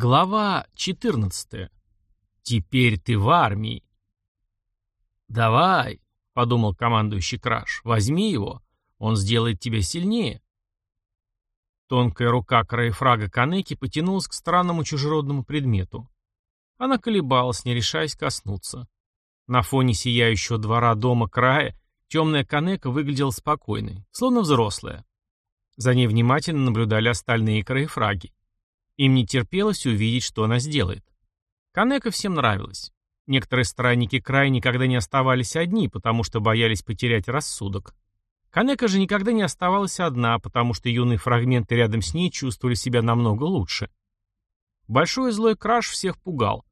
Глава 14. Теперь ты в армии. «Давай», — подумал командующий Краш, — «возьми его, он сделает тебя сильнее». Тонкая рука краефрага Канеки потянулась к странному чужеродному предмету. Она колебалась, не решаясь коснуться. На фоне сияющего двора дома края темная Канека выглядела спокойной, словно взрослая. За ней внимательно наблюдали остальные краефраги. Им не терпелось увидеть, что она сделает. Канека всем нравилась. Некоторые странники края никогда не оставались одни, потому что боялись потерять рассудок. Канека же никогда не оставалась одна, потому что юные фрагменты рядом с ней чувствовали себя намного лучше. Большой злой краш всех пугал.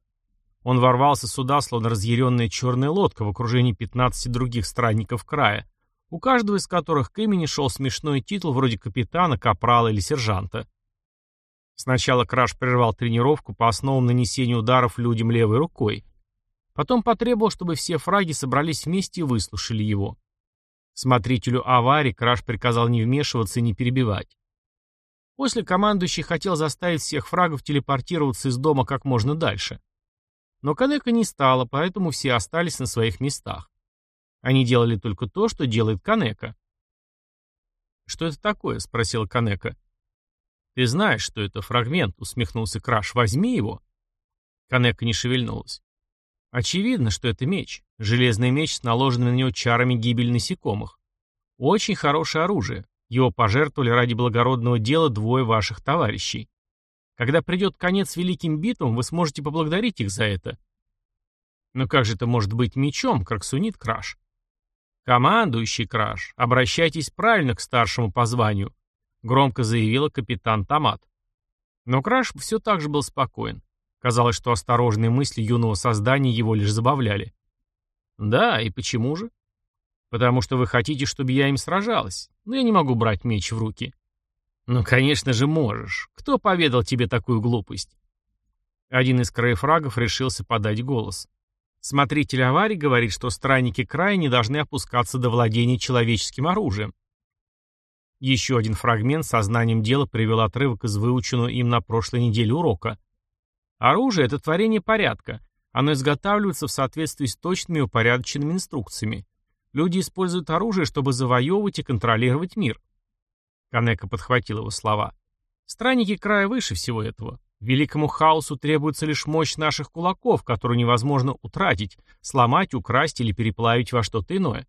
Он ворвался сюда, словно разъяренная черная лодка в окружении 15 других странников края, у каждого из которых к имени шел смешной титул вроде капитана, капрала или сержанта. Сначала Краш прервал тренировку по основам нанесения ударов людям левой рукой. Потом потребовал, чтобы все фраги собрались вместе и выслушали его. Смотрителю аварии Краш приказал не вмешиваться и не перебивать. После командующий хотел заставить всех фрагов телепортироваться из дома как можно дальше. Но Канека не стало, поэтому все остались на своих местах. Они делали только то, что делает Канека. «Что это такое?» — спросил Канека. «Ты знаешь, что это фрагмент», — усмехнулся Краш. «Возьми его». Канека не шевельнулась. Очевидно, что это меч. Железный меч с наложенными на него чарами гибель насекомых. Очень хорошее оружие. Его пожертвовали ради благородного дела двое ваших товарищей. Когда придет конец великим битвам, вы сможете поблагодарить их за это. Но как же это может быть мечом, краксунит Краш? Командующий Краш, обращайтесь правильно к старшему по званию громко заявила капитан Томат. Но Краш все так же был спокоен. Казалось, что осторожные мысли юного создания его лишь забавляли. «Да, и почему же?» «Потому что вы хотите, чтобы я им сражалась, но я не могу брать меч в руки». «Ну, конечно же, можешь. Кто поведал тебе такую глупость?» Один из краефрагов решился подать голос. Смотритель аварии говорит, что странники края не должны опускаться до владения человеческим оружием. Еще один фрагмент со знанием дела привел отрывок из выученного им на прошлой неделе урока. Оружие — это творение порядка. Оно изготавливается в соответствии с точными и упорядоченными инструкциями. Люди используют оружие, чтобы завоевывать и контролировать мир. Канека подхватил его слова. Странники края выше всего этого. Великому хаосу требуется лишь мощь наших кулаков, которую невозможно утратить, сломать, украсть или переплавить во что-то иное.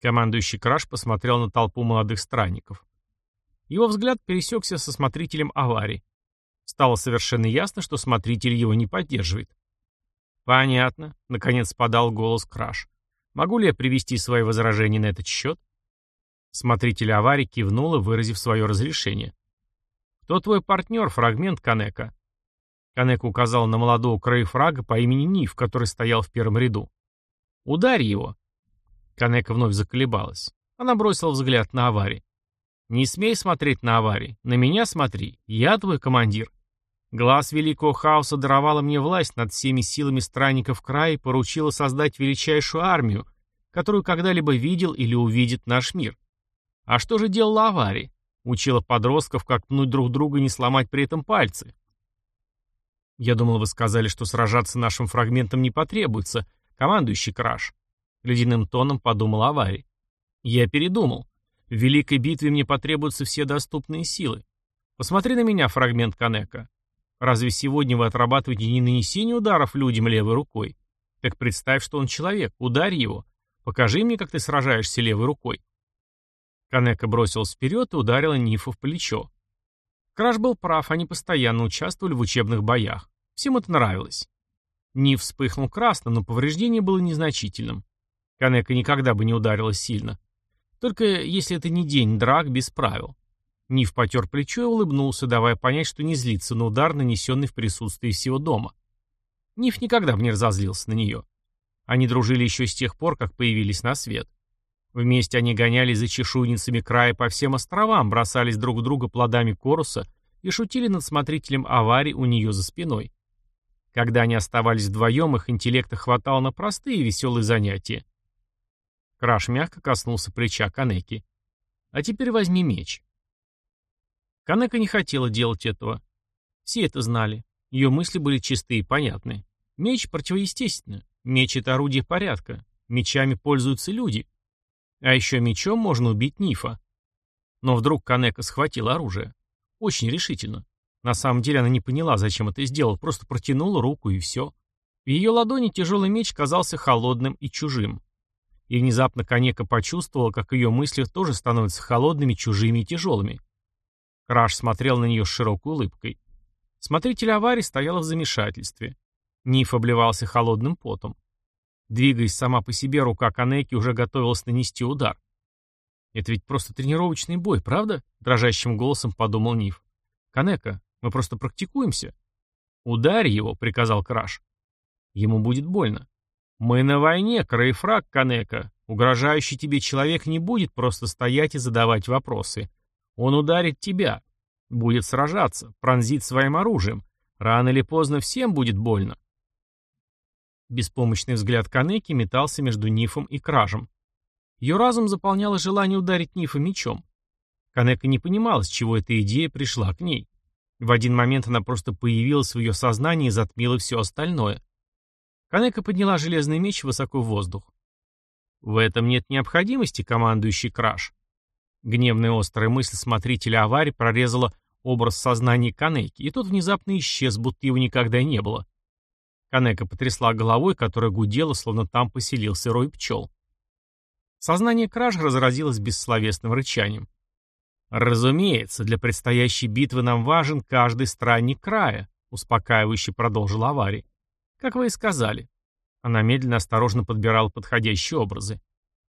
Командующий Краш посмотрел на толпу молодых странников. Его взгляд пересекся со смотрителем аварии. Стало совершенно ясно, что смотритель его не поддерживает. «Понятно», — наконец подал голос Краш. «Могу ли я привести свои возражения на этот счет?» Смотритель аварии кивнул, выразив свое разрешение. «Кто твой партнер, фрагмент Канека?» Канека указал на молодого краефрага по имени Ниф, который стоял в первом ряду. «Ударь его», Канека вновь заколебалась. Она бросила взгляд на аварий. «Не смей смотреть на аварий. На меня смотри. Я твой командир. Глаз Великого Хаоса даровала мне власть над всеми силами странников края и поручила создать величайшую армию, которую когда-либо видел или увидит наш мир. А что же делала авария? Учила подростков, как пнуть друг друга и не сломать при этом пальцы. Я думал, вы сказали, что сражаться нашим фрагментом не потребуется, командующий Краш. Ледяным тоном подумал Аварий. Я передумал. В великой битве мне потребуются все доступные силы. Посмотри на меня, фрагмент Канека. Разве сегодня вы отрабатываете не нанесение ударов людям левой рукой? Так представь, что он человек, ударь его. Покажи мне, как ты сражаешься левой рукой. Канека бросилась вперед и ударила Нифу в плечо. Краш был прав, они постоянно участвовали в учебных боях. Всем это нравилось. Ниф вспыхнул красным, но повреждение было незначительным. Канека никогда бы не ударила сильно. Только если это не день драк без правил. Ниф потер плечо и улыбнулся, давая понять, что не злится на удар, нанесенный в присутствии всего дома. Ниф никогда бы не разозлился на нее. Они дружили еще с тех пор, как появились на свет. Вместе они гонялись за чешуйницами края по всем островам, бросались друг в друга плодами коруса и шутили над смотрителем аварии у нее за спиной. Когда они оставались вдвоем, их интеллекта хватало на простые веселые занятия. Краш мягко коснулся плеча Канеки. «А теперь возьми меч». Канека не хотела делать этого. Все это знали. Ее мысли были чистые и понятны. Меч противоестественно. Меч — это орудие порядка. Мечами пользуются люди. А еще мечом можно убить Нифа. Но вдруг Канека схватила оружие. Очень решительно. На самом деле она не поняла, зачем это сделал, просто протянула руку и все. В ее ладони тяжелый меч казался холодным и чужим. И внезапно Канека почувствовала, как ее мысли тоже становятся холодными, чужими и тяжелыми. Краш смотрел на нее с широкой улыбкой. Смотритель аварии стояла в замешательстве. Ниф обливался холодным потом. Двигаясь сама по себе, рука Канеки уже готовилась нанести удар. «Это ведь просто тренировочный бой, правда?» — дрожащим голосом подумал Ниф. «Канека, мы просто практикуемся». «Ударь его», — приказал Краш. «Ему будет больно». «Мы на войне, Краефраг, Канека. Угрожающий тебе человек не будет просто стоять и задавать вопросы. Он ударит тебя. Будет сражаться, пронзит своим оружием. Рано или поздно всем будет больно». Беспомощный взгляд Канеки метался между Нифом и Кражем. Ее разум заполняло желание ударить Нифа мечом. Канека не понимала, с чего эта идея пришла к ней. В один момент она просто появилась в ее сознании и затмила все остальное. Канека подняла железный меч высоко в воздух. В этом нет необходимости, командующий Краш. Гневная острая мысль смотрителя аварии прорезала образ сознания Канеки, и тот внезапно исчез, будто его никогда не было. Канека потрясла головой, которая гудела, словно там поселился рой пчел. Сознание Краш разразилось бессловесным рычанием. «Разумеется, для предстоящей битвы нам важен каждый странник края», успокаивающе продолжил аварий. «Как вы и сказали». Она медленно осторожно подбирала подходящие образы.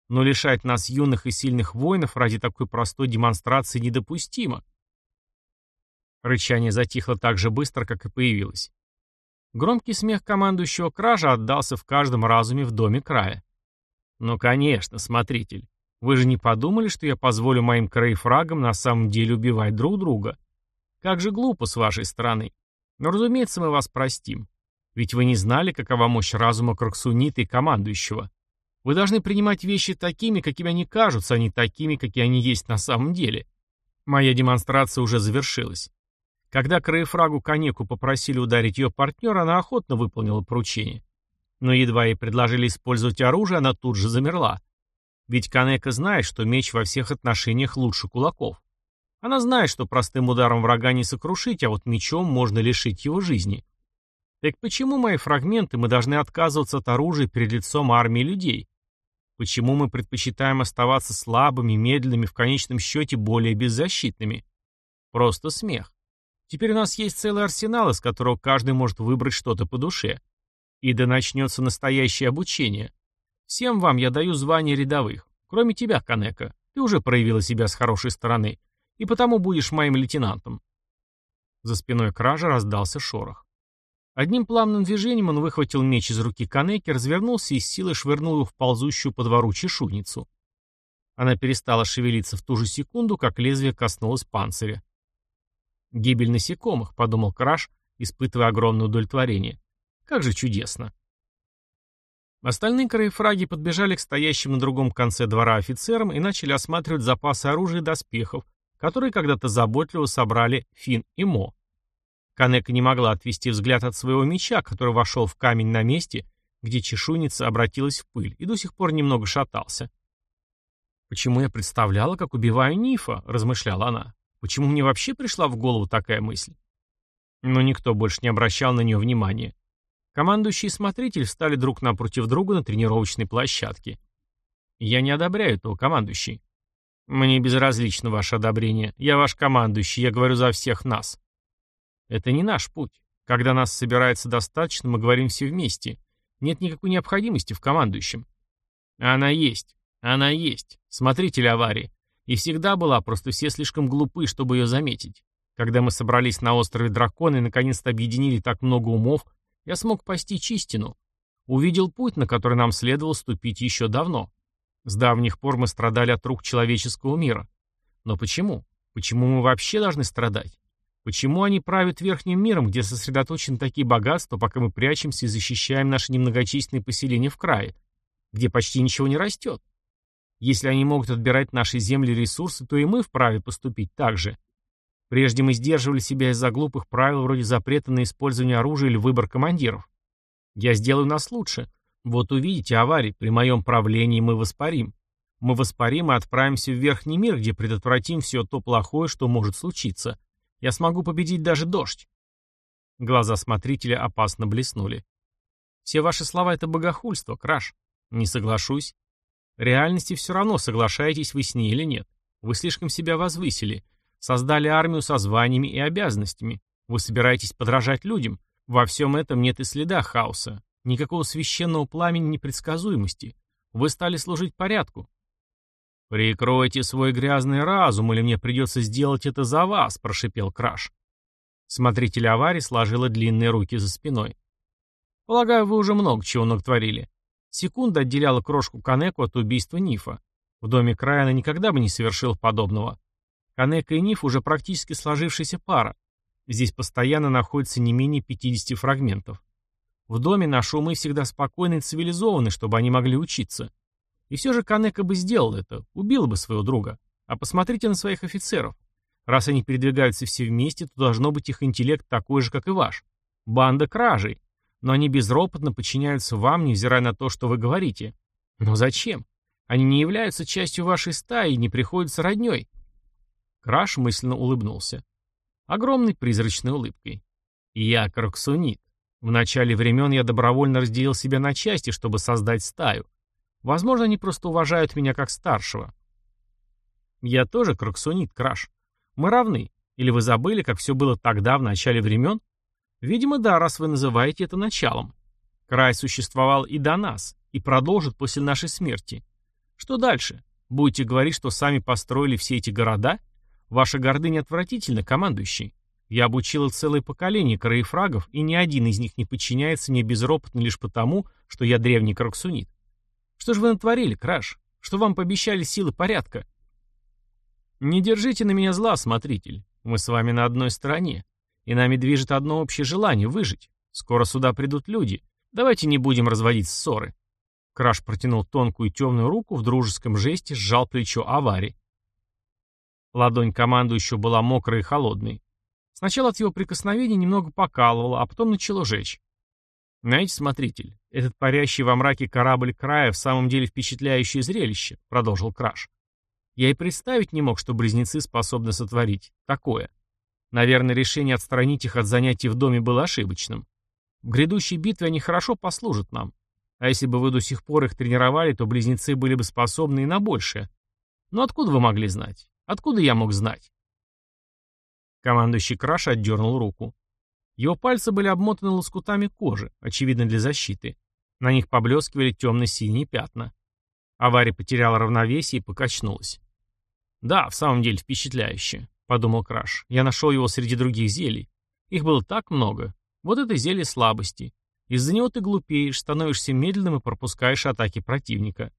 «Но лишать нас юных и сильных воинов ради такой простой демонстрации недопустимо». Рычание затихло так же быстро, как и появилось. Громкий смех командующего кража отдался в каждом разуме в доме края. «Ну, конечно, смотритель. Вы же не подумали, что я позволю моим краефрагам на самом деле убивать друг друга? Как же глупо с вашей стороны. Но, разумеется, мы вас простим. Ведь вы не знали, какова мощь разума Кроксунита и командующего. Вы должны принимать вещи такими, какими они кажутся, а не такими, какие они есть на самом деле. Моя демонстрация уже завершилась. Когда Краефрагу Конеку попросили ударить ее партнера, она охотно выполнила поручение. Но едва ей предложили использовать оружие, она тут же замерла. Ведь Канека знает, что меч во всех отношениях лучше кулаков. Она знает, что простым ударом врага не сокрушить, а вот мечом можно лишить его жизни. Так почему мои фрагменты мы должны отказываться от оружия перед лицом армии людей? Почему мы предпочитаем оставаться слабыми, медленными, в конечном счете более беззащитными? Просто смех. Теперь у нас есть целый арсенал, из которого каждый может выбрать что-то по душе. И да начнется настоящее обучение. Всем вам я даю звание рядовых. Кроме тебя, Канека. Ты уже проявила себя с хорошей стороны. И потому будешь моим лейтенантом. За спиной кража раздался шорох. Одним плавным движением он выхватил меч из руки Канеки, развернулся и с силой швырнул его в ползущую по двору чешуйницу. Она перестала шевелиться в ту же секунду, как лезвие коснулось панциря. «Гибель насекомых», — подумал Краш, испытывая огромное удовлетворение. «Как же чудесно!» Остальные краефраги подбежали к стоящим на другом конце двора офицерам и начали осматривать запасы оружия и доспехов, которые когда-то заботливо собрали Фин и Мо. Канека не могла отвести взгляд от своего меча, который вошел в камень на месте, где чешуйница обратилась в пыль, и до сих пор немного шатался. «Почему я представляла, как убиваю Нифа?» — размышляла она. Почему мне вообще пришла в голову такая мысль? Но никто больше не обращал на нее внимания. Командующий и смотритель встали друг напротив друга на тренировочной площадке. Я не одобряю этого, командующий. Мне безразлично ваше одобрение. Я ваш командующий, я говорю за всех нас. Это не наш путь. Когда нас собирается достаточно, мы говорим все вместе. Нет никакой необходимости в командующем. Она есть. Она есть. Смотритель аварии. И всегда была, просто все слишком глупы, чтобы ее заметить. Когда мы собрались на острове Дракона и наконец-то объединили так много умов, я смог постичь истину. Увидел путь, на который нам следовало ступить еще давно. С давних пор мы страдали от рук человеческого мира. Но почему? Почему мы вообще должны страдать? Почему они правят верхним миром, где сосредоточены такие богатства, пока мы прячемся и защищаем наши немногочисленные поселения в крае, где почти ничего не растет? Если они могут отбирать наши земли и ресурсы, то и мы вправе поступить так же. Прежде мы сдерживали себя из-за глупых правил вроде запрета на использование оружия или выбор командиров. Я сделаю нас лучше. Вот увидите, аварий, при моем правлении мы воспарим. Мы воспарим и отправимся в верхний мир, где предотвратим все то плохое, что может случиться. Я смогу победить даже дождь. Глаза смотрителя опасно блеснули. Все ваши слова — это богохульство, краш. Не соглашусь. Реальности все равно, соглашаетесь вы с ней или нет. Вы слишком себя возвысили. Создали армию со званиями и обязанностями. Вы собираетесь подражать людям. Во всем этом нет и следа хаоса. Никакого священного пламени непредсказуемости. Вы стали служить порядку. «Прикройте свой грязный разум, или мне придется сделать это за вас», — прошипел Краш. Смотритель аварии сложила длинные руки за спиной. «Полагаю, вы уже много чего натворили. Секунда отделяла крошку Канеку от убийства Нифа. В доме Крайана никогда бы не совершил подобного. Канека и Ниф уже практически сложившаяся пара. Здесь постоянно находится не менее 50 фрагментов. В доме наши умы всегда спокойны и цивилизованы, чтобы они могли учиться. И все же Канека бы сделал это, убил бы своего друга. А посмотрите на своих офицеров. Раз они передвигаются все вместе, то должно быть их интеллект такой же, как и ваш. Банда кражей. Но они безропотно подчиняются вам, невзирая на то, что вы говорите. Но зачем? Они не являются частью вашей стаи и не приходятся родней. Краш мысленно улыбнулся. Огромной призрачной улыбкой. Я Кроксунит. В начале времен я добровольно разделил себя на части, чтобы создать стаю. Возможно, они просто уважают меня как старшего. Я тоже Кроксунит, Краш. Мы равны. Или вы забыли, как все было тогда, в начале времен? Видимо, да, раз вы называете это началом. Край существовал и до нас, и продолжит после нашей смерти. Что дальше? Будете говорить, что сами построили все эти города? Ваша гордыня отвратительна, командующий. Я обучила целое поколение краефрагов, и ни один из них не подчиняется мне безропотно лишь потому, что я древний кроксунит. Что же вы натворили, Краш? Что вам пообещали силы порядка? Не держите на меня зла, смотритель. Мы с вами на одной стороне. И нами движет одно общее желание — выжить. Скоро сюда придут люди. Давайте не будем разводить ссоры. Краш протянул тонкую темную руку в дружеском жесте, сжал плечо аварии. Ладонь командующего была мокрай и холодной. Сначала от его прикосновения немного покалывало, а потом начало жечь. «Знаете, смотритель, этот парящий во мраке корабль края в самом деле впечатляющее зрелище», — продолжил Краш. «Я и представить не мог, что близнецы способны сотворить такое. Наверное, решение отстранить их от занятий в доме было ошибочным. В грядущей битве они хорошо послужат нам. А если бы вы до сих пор их тренировали, то близнецы были бы способны и на большее. Но откуда вы могли знать? Откуда я мог знать?» Командующий Краш отдернул руку. Его пальцы были обмотаны лоскутами кожи, очевидно для защиты. На них поблескивали темно-синие пятна. Авария потеряла равновесие и покачнулась. «Да, в самом деле впечатляюще», — подумал Краш. «Я нашел его среди других зелий. Их было так много. Вот это зелье слабости. Из-за него ты глупеешь, становишься медленным и пропускаешь атаки противника.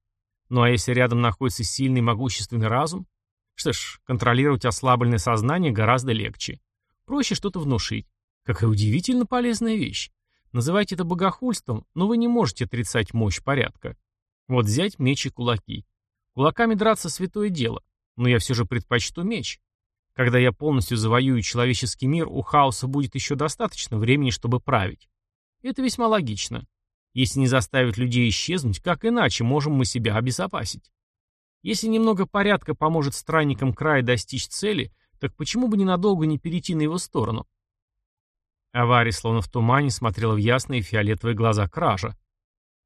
Ну а если рядом находится сильный могущественный разум? Что ж, контролировать ослабленное сознание гораздо легче. Проще что-то внушить. Какая удивительно полезная вещь. Называйте это богохульством, но вы не можете отрицать мощь порядка. Вот взять меч и кулаки. Кулаками драться святое дело, но я все же предпочту меч. Когда я полностью завоюю человеческий мир, у хаоса будет еще достаточно времени, чтобы править. Это весьма логично. Если не заставить людей исчезнуть, как иначе можем мы себя обезопасить? Если немного порядка поможет странникам края достичь цели, так почему бы ненадолго не перейти на его сторону? Аварий, словно в тумане, смотрела в ясные фиолетовые глаза кража.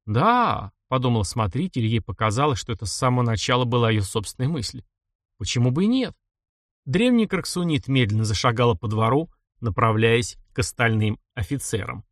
«Да», — подумал смотритель, ей показалось, что это с самого начала была ее собственная мысль. «Почему бы и нет?» Древний Краксунит медленно зашагала по двору, направляясь к остальным офицерам.